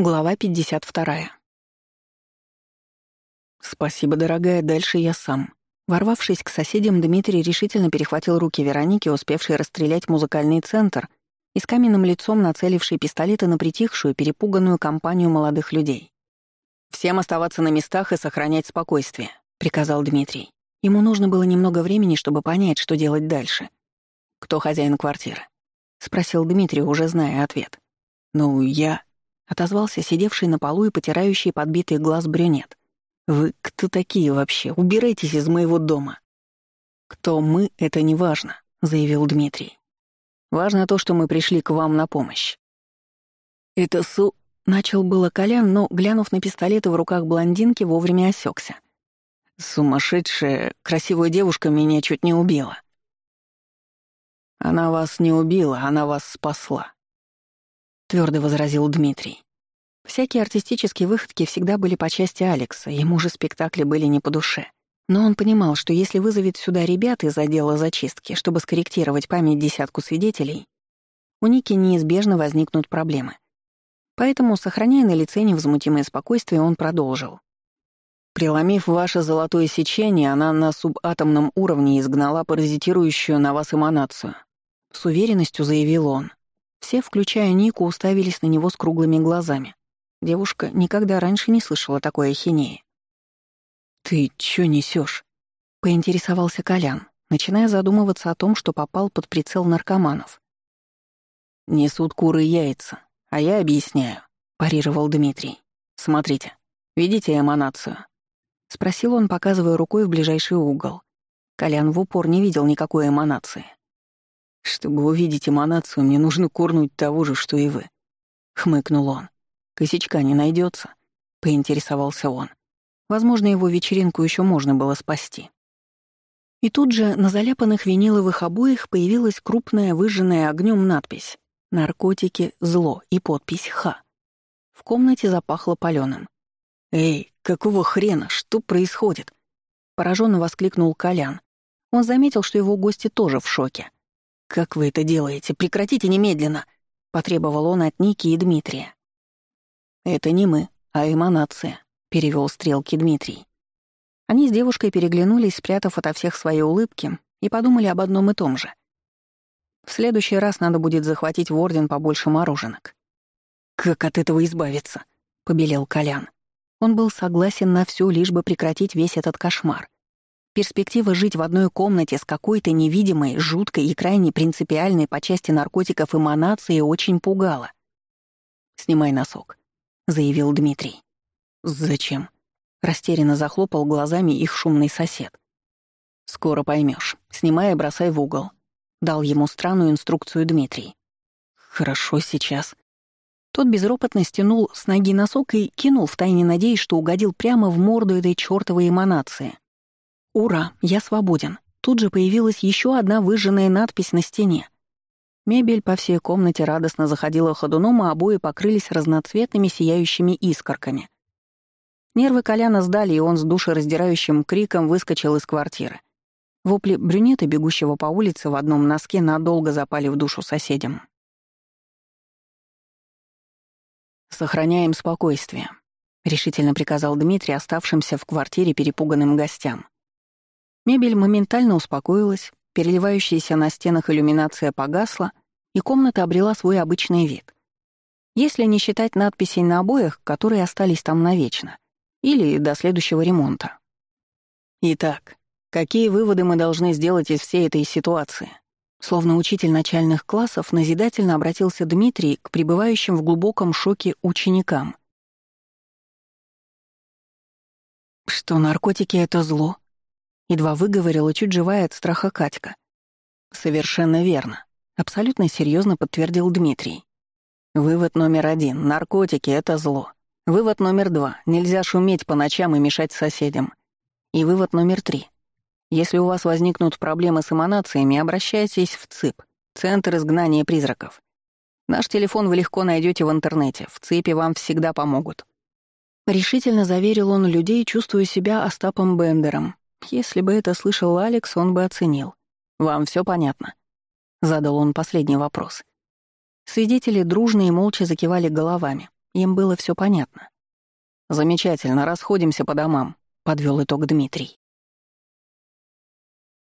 Глава 52. «Спасибо, дорогая, дальше я сам». Ворвавшись к соседям, Дмитрий решительно перехватил руки Вероники, успевшей расстрелять музыкальный центр, и с каменным лицом нацеливший пистолеты на притихшую, перепуганную компанию молодых людей. «Всем оставаться на местах и сохранять спокойствие», — приказал Дмитрий. Ему нужно было немного времени, чтобы понять, что делать дальше. «Кто хозяин квартиры?» — спросил Дмитрий, уже зная ответ. «Ну, я...» отозвался сидевший на полу и потирающий подбитый глаз брюнет. «Вы кто такие вообще? Убирайтесь из моего дома!» «Кто мы, это не важно», — заявил Дмитрий. «Важно то, что мы пришли к вам на помощь». «Это су...» — начал было Колян, но, глянув на пистолеты в руках блондинки, вовремя осекся. «Сумасшедшая, красивая девушка меня чуть не убила». «Она вас не убила, она вас спасла», твердо возразил Дмитрий. Всякие артистические выходки всегда были по части Алекса, ему же спектакли были не по душе. Но он понимал, что если вызовет сюда ребят из отдела зачистки, чтобы скорректировать память десятку свидетелей, у Ники неизбежно возникнут проблемы. Поэтому, сохраняя на лице невозмутимое спокойствие, он продолжил. Преломив ваше золотое сечение, она на субатомном уровне изгнала паразитирующую на вас эманацию. С уверенностью заявил он. Все, включая Нику, уставились на него с круглыми глазами. Девушка никогда раньше не слышала такой ахинеи. «Ты чё несёшь?» — поинтересовался Колян, начиная задумываться о том, что попал под прицел наркоманов. «Несут куры яйца, а я объясняю», — парировал Дмитрий. «Смотрите, видите эманацию?» — спросил он, показывая рукой в ближайший угол. Колян в упор не видел никакой эманации чтобы увидеть эманацию, мне нужно курнуть того же, что и вы». Хмыкнул он. «Косячка не найдется, поинтересовался он. Возможно, его вечеринку еще можно было спасти. И тут же на заляпанных виниловых обоях появилась крупная выжженная огнем надпись «Наркотики, зло» и подпись «Х». В комнате запахло паленым. «Эй, какого хрена? Что происходит?» Пораженно воскликнул Колян. Он заметил, что его гости тоже в шоке. «Как вы это делаете? Прекратите немедленно!» — потребовал он от Ники и Дмитрия. «Это не мы, а эманация», — перевел стрелки Дмитрий. Они с девушкой переглянулись, спрятав ото всех свои улыбки, и подумали об одном и том же. В следующий раз надо будет захватить в Орден побольше мороженок. «Как от этого избавиться?» — побелел Колян. Он был согласен на всё, лишь бы прекратить весь этот кошмар. Перспектива жить в одной комнате с какой-то невидимой, жуткой и крайне принципиальной по части наркотиков эманации очень пугала. «Снимай носок», — заявил Дмитрий. «Зачем?» — растерянно захлопал глазами их шумный сосед. «Скоро поймешь. Снимай и бросай в угол», — дал ему странную инструкцию Дмитрий. «Хорошо сейчас». Тот безропотно стянул с ноги носок и кинул, втайне надеясь, что угодил прямо в морду этой чёртовой эманации. «Ура, я свободен!» Тут же появилась еще одна выжженная надпись на стене. Мебель по всей комнате радостно заходила ходуном, а обои покрылись разноцветными сияющими искорками. Нервы Коляна сдали, и он с душераздирающим криком выскочил из квартиры. Вопли брюнета, бегущего по улице в одном носке, надолго запали в душу соседям. «Сохраняем спокойствие», — решительно приказал Дмитрий оставшимся в квартире перепуганным гостям. Мебель моментально успокоилась, переливающаяся на стенах иллюминация погасла, и комната обрела свой обычный вид. Если не считать надписей на обоях, которые остались там навечно, или до следующего ремонта. Итак, какие выводы мы должны сделать из всей этой ситуации? Словно учитель начальных классов назидательно обратился Дмитрий к пребывающим в глубоком шоке ученикам. Что наркотики — это зло, Едва выговорила чуть живая от страха Катька. «Совершенно верно», — абсолютно серьезно подтвердил Дмитрий. «Вывод номер один. Наркотики — это зло. Вывод номер два. Нельзя шуметь по ночам и мешать соседям. И вывод номер три. Если у вас возникнут проблемы с эманациями, обращайтесь в ЦИП, Центр изгнания призраков. Наш телефон вы легко найдете в интернете. В ЦИПе вам всегда помогут». Решительно заверил он людей, чувствуя себя Остапом Бендером, если бы это слышал Алекс, он бы оценил. «Вам все понятно?» — задал он последний вопрос. Свидетели дружно и молча закивали головами. Им было все понятно. «Замечательно, расходимся по домам», — подвел итог Дмитрий.